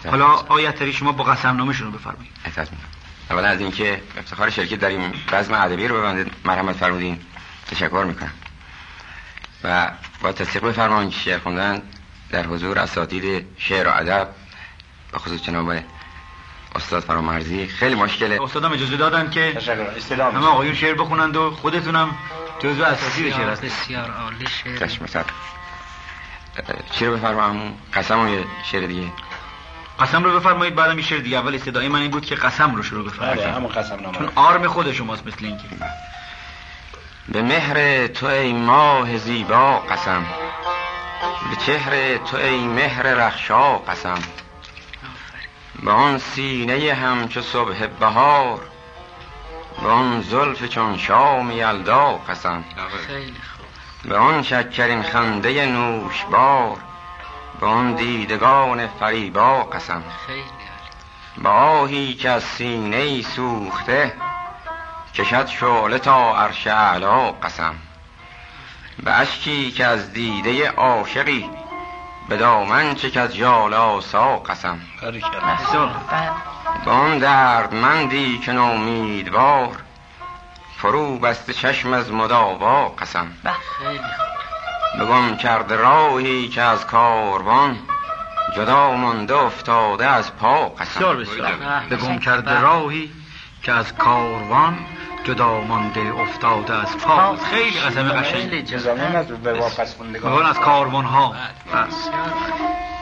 حالا آیتری شما با قسمنامه شون رو بفرمایید اولا از اینکه افتخار شرکت در این بزم ادبی رو ببندید. مرحمت فرمودین تشکر می‌کنم. و با تصدیق بفرمان که شعر خوندن در حضور اساتید شعر و ادب به خصوص جناب استاد فرامرزی. خیلی مشکله. استادم اجازه دادن که همه آقایون شعر بخونند و خودتونم جزو اساسی شعر هست بسیار عالی شعر. چشم چی رو بفرمان قسم یه شعر دیگه. قسم رو بفرمایید بعدم یه شعر دیگه. اول صدای من این بود که قسم رو شروع بفرمایید. بله همون قسم نامه چون آرم خود شماست مثل اینکه. به مهر تو ای ماه زیبا قسم. به چهر تو ای مهر رخشا قسم. به آن سینه همچو صبح بهار به آن زلف چون شام یلدا قسم. آره. به آن شکرین خنده نوشبار به آن دیدگان فریبا قسم؟ به آهی که از سینه سوخته کشد شعله تا عرش علا قسم. به اشکی که از دیده عاشقی به دامن چکد جالاسا قسم. به آن دردمندی که نامیدوار فرو بست چشم از مداوا قسم. خیلی بگم کرده راهی که از کاروان جدا مانده افتاده از پا قسم. بگم. کرده راهی که از کاروان جدا مانده افتاده از پا. خیلی قسم قشنگ. بگم از کاروان ها.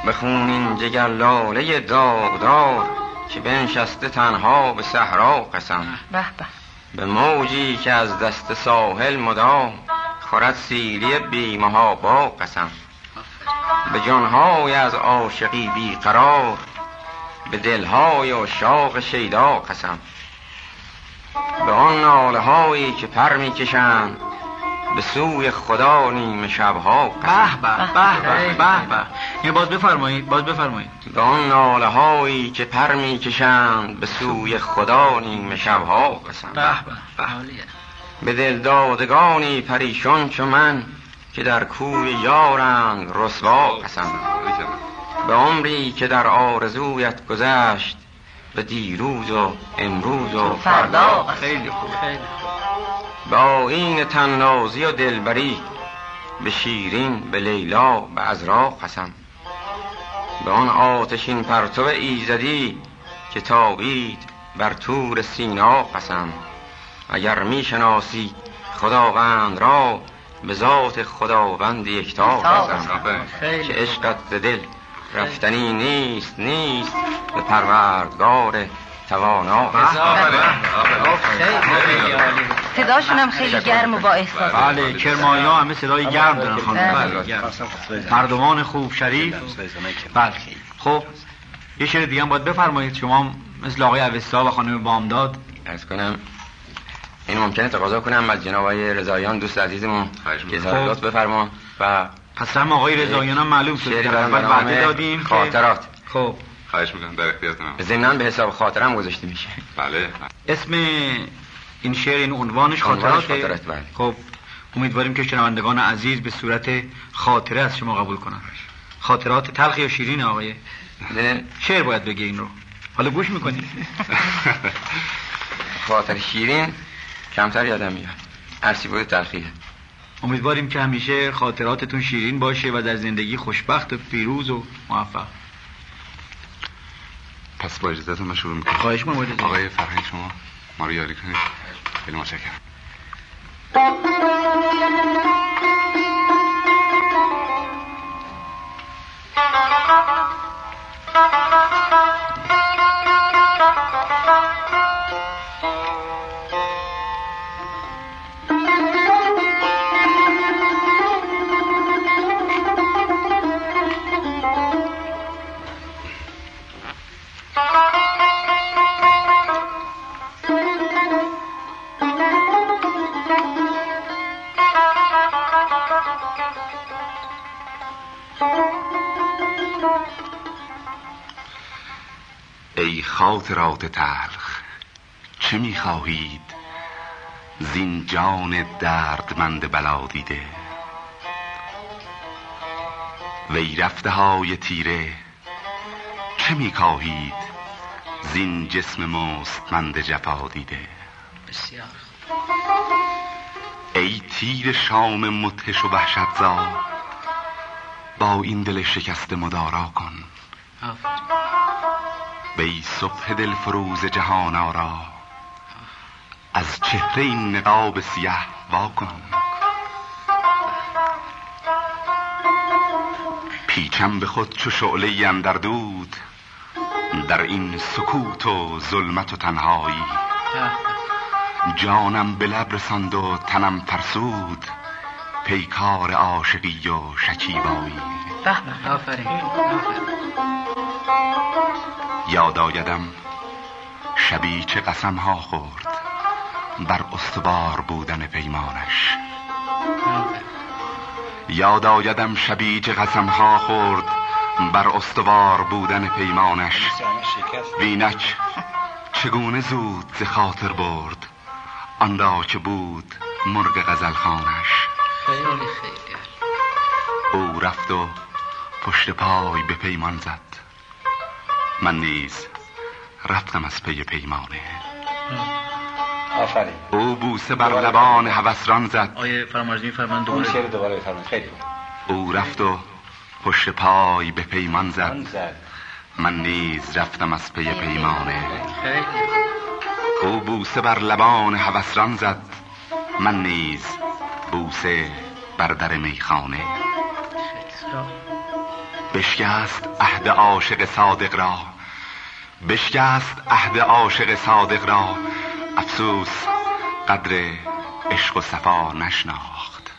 بخون این جگر لاله داغدار که بنشسته تنها به صحرا قسم. به موجی که از دست ساحل مدام. خورد سیلی بیمها با قسم. به جانهای از عاشقی بیقرار به دلهای عشاق شیدا قسم. به آن ناله هایی که پر می‌کشند به سوی خدا نیمه شبها قسم. به به به به باز بفرمایید باز بفرمایید. به آن ناله هایی که پر می‌کشند به سوی خدا نیمه شبها قسم. به به به دلدادگانی پریشان چو من که در کوی یارند رسوا قسم به عمری که در آرزویت گذشت به دیروز و امروز و فردا خیلی خوب با این تنازی و دلبری به شیرین به لیلا به ازرا قسم به آن آتشین پرتو ایزدی که تابید بر تور سینا قسم اگر می شناسی خداوند را به ذات خداوند یکتا بزن. که عشقت به دل رفتنی نیست نیست. به پروردگار توانا. صداشون هم خیلی گرم و با احساس. بله کرمایی ها همه صدای گرم دارن خانم. بله، مردمان خوب شریف. بله. خب یه شعر دیگه باید بفرمایید. شما مثل آقای اوستا و خانم بامداد. از کنم. این ممکنه تقاضا کنم از جناب آقای رضایان دوست عزیزمون که اظهارات خب. بفرما و پس هم آقای رضایان هم معلوم شد که بعد وعده دادیم خاطرات. خب. خواهش می‌کنم. در اختیارتونم زمینان به حساب خاطرم گذاشته میشه. بله. اسم این شعر این عنوانش خاطرات خاطرات بله. خب امیدواریم که شنوندگان عزیز به صورت خاطره از شما قبول کنن خاطرات تلخ یا شیرین آقای؟ شعر باید بگه این رو. حالا گوش می‌کنید خاطر شیرین. کمتر یادم میاد. ارسیبای تلخیه امیدواریم که همیشه خاطراتتون شیرین باشه و در زندگی خوشبخت و فیروز و موفق. پس با اجازتون من شروع می‌کنم. خواهش من باید آقای فرهنگ شما ما رو یاری کنید. خیلی متشکرم. Thank you. خاطرات تلخ. چه می‌خواهید زین جان دردمند بلا دیده؟ وی رفته های تیره چه می‌خواهید زین جسم مستمند جفا دیده؟ بسیار ای تیر شام متش و وحشت با این دل شکسته مدارا کن. آفر. به ای صبح دل فروز جهان آرا. از چهره این نقاب سیه واکن پیچم به خود چو شعله اندر دود در این سکوت و ظلمت و تنهایی. جانم به لب رساند و تنم فرسود پیکار عاشقی و شکیبایی. آفرین. یاد آیدم. شبی چه قسم ها خورد. بر استوار بودن پیمانش. یاد آیدم شبی چه قسم ها خورد. بر استوار بودن پیمانش. وینک چگونه زود ز خاطر برد. آن که بود مرگ غزل خانش خیلی خیلی. او رفت و پشت پای به پیمان زد. من نیز رفتم از پی پیمانه آفرین او بوسه بر لبان هوسران زد آیه فرماجدین فرمان دوباره اون شعر دوباره فرمان خیلی او رفت و پشت پای به پیمان زد من نیز رفتم از پی پیمانه او بوسه بر لبان هوسران زد من نیز بوسه بر در میخانه بشکست عهد عاشق صادق را. بشکست عهد عاشق صادق را. افسوس قدر عشق و صفا نشناخت.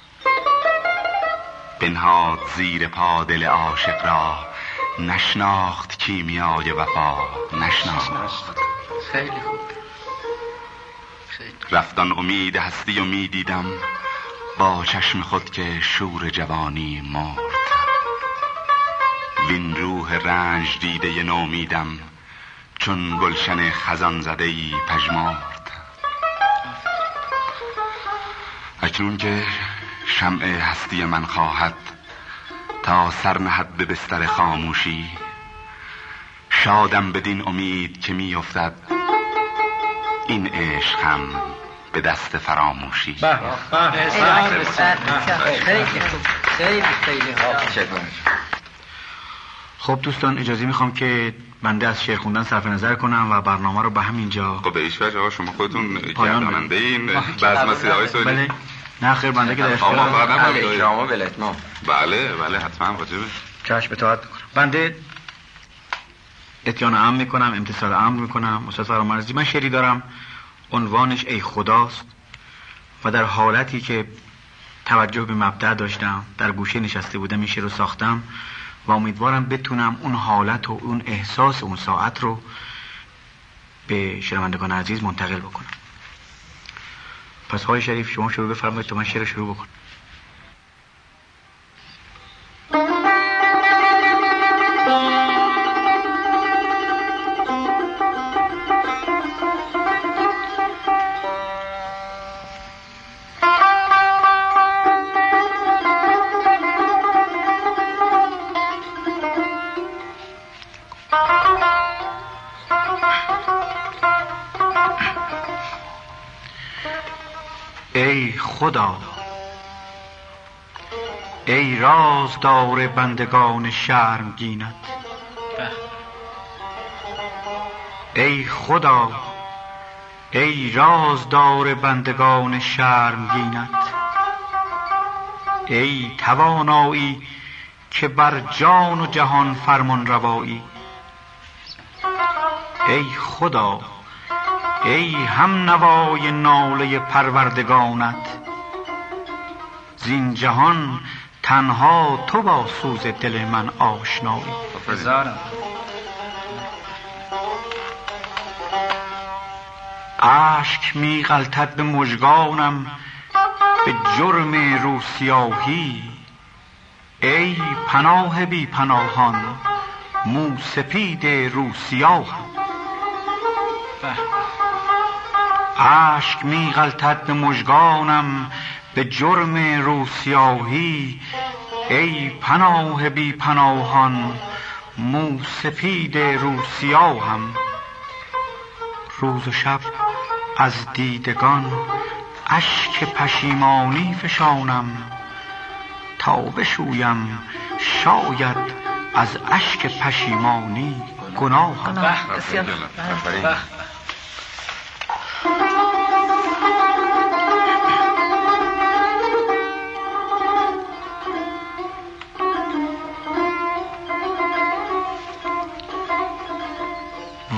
بنهاد زیر پا دل عاشق را. نشناخت کیمیای وفا نشناخت. خیلی خوب. رفتان امید هستی و می‌دیدم. با چشم خود که شور جوانی مرد وین روح رنج دیده نامیدم چون گلشن خزان زده ای پژمرد اکنون که شمع هستی من خواهد تا سر نهد به بستر خاموشی شادم بدین امید که میافتد این عشق هم به دست فراموشی خیلی خوب خیلی خیلی خب دوستان اجازه می‌خوام که بنده از شعر خوندن صرف نظر کنم و برنامه رو به همینجا خب به ایش وجه آقا شما خودتون گرداننده این بعض مسئله های سویلی بله. نه خیر بنده که در اشکال بله. بله. بله حتما واجبه چشم اطاعت می‌کنم. بنده اتیان عام می‌کنم امتصال عام می‌کنم. مستثار و مرزی من شعری دارم. عنوانش ای خداست. و در حالتی که توجه به مبدع داشتم در گوشه نشسته بودم این شعر رو ساختم. و امیدوارم بتونم اون حالت و اون احساس و اون ساعت رو به شنوندگان عزیز منتقل بکنم. پس های شریف شما شروع بفرمایید تو من شعر شروع بکنم. ای خدا ای رازدار بندگان شرمگینت. ای خدا ای رازدار بندگان شرمگینت. ای توانایی که بر جان و جهان فرمان روایی. ای خدا ای هم نوای ناله پروردگانت زین جهان تنها تو با سوز دل من آشنایی عشق می غلطت به مجگانم به جرم روسیاهی ای پناه بی پناهان موسپید روسیاه عشق می غلطد به مجگانم به جرم روسیاهی. ای پناه بی پناهان موسفید سفید روز و شب از دیدگان عشق پشیمانی فشانم. تا بشویم شاید از عشق پشیمانی گناهم. بله، بله، بله،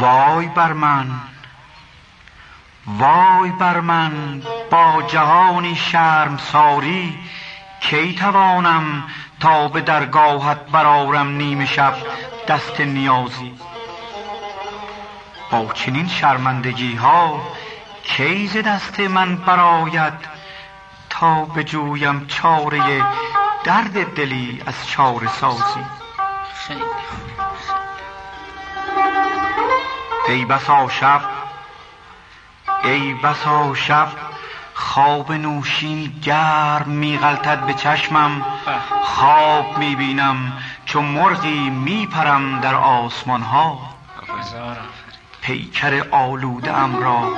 وای بر من وای بر من با جهانی شرم ساری کی توانم تا به درگاهت برارم نیم شب دست نیازی؟ با چنین شرمندگی ها کیز دست من براید تا به جویم چاره درد دلی از چاره سازی؟ ای بسا شب ای بسا شب خواب نوشین گرم میغلطد به چشمم خواب می‌بینم چو مرغی میپرم در آسمان ها پیکر آلوده ام را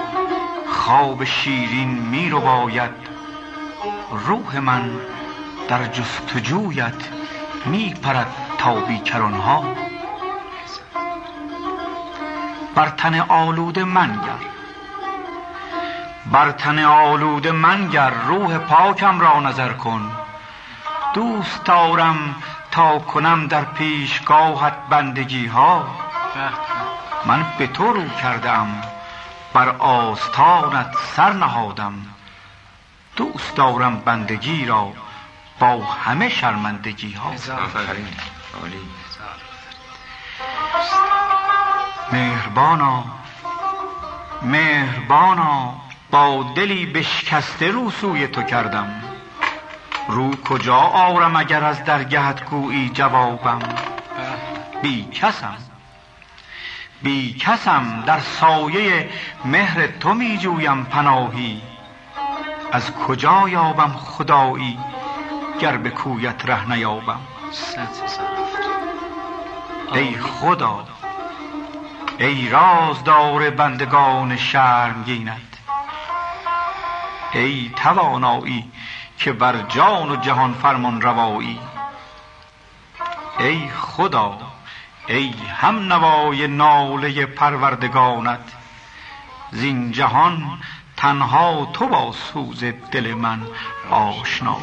خواب شیرین می رو باید روح من در جستجویت می پرد تا بیکران ها بر تن آلود منگر بر تن آلود منگر روح پاکم را نظر کن دوست دارم تا کنم در پیشگاهت بندگی ها من به تو رو کردم بر آستانت سر نهادم دوست دارم بندگی را با همه شرمندگی ها مهربانا مهربانا با دلی بشکسته رو سوی تو کردم. رو کجا آورم اگر از درگهت گویی جوابم؟ بی کسم بی کسم در سایه مهر تو می جویم پناهی. از کجا یابم خدایی گر به کویت ره نیابم؟ ای خدا. ای رازدار بندگان شرمگینت ای توانایی که بر جان و جهان فرمان روایی ای خدا ای هم نوای ناله پروردگانت زین جهان تنها تو با سوز دل من آشنا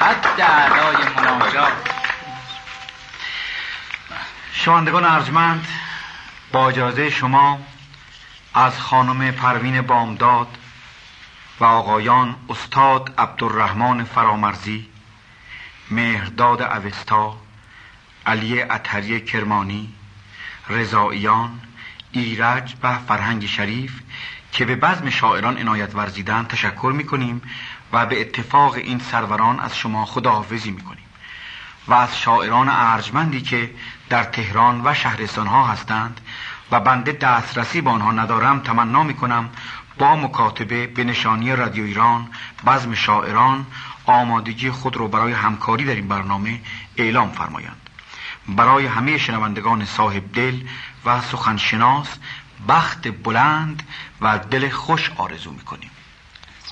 حتی ادای مناجات شماندگان ارجمند با اجازه شما از خانم پروین بامداد و آقایان استاد عبدالرحمن فرامرزی مهرداد اوستا علی عطری کرمانی رضاییان ایرج و فرهنگ شریف که به بزم شاعران عنایت ورزیدن تشکر می‌کنیم و به اتفاق این سروران از شما خداحافظی می‌کنیم و از شاعران ارجمندی که در تهران و شهرستان ها هستند و بنده دسترسی به آنها ندارم تمنا می کنم با مکاتبه به نشانی رادیو ایران بزم شاعران آمادگی خود را برای همکاری در این برنامه اعلام فرمایند. برای همه شنوندگان صاحب دل و سخنشناس بخت بلند و دل خوش آرزو می کنیم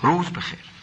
روز بخیر.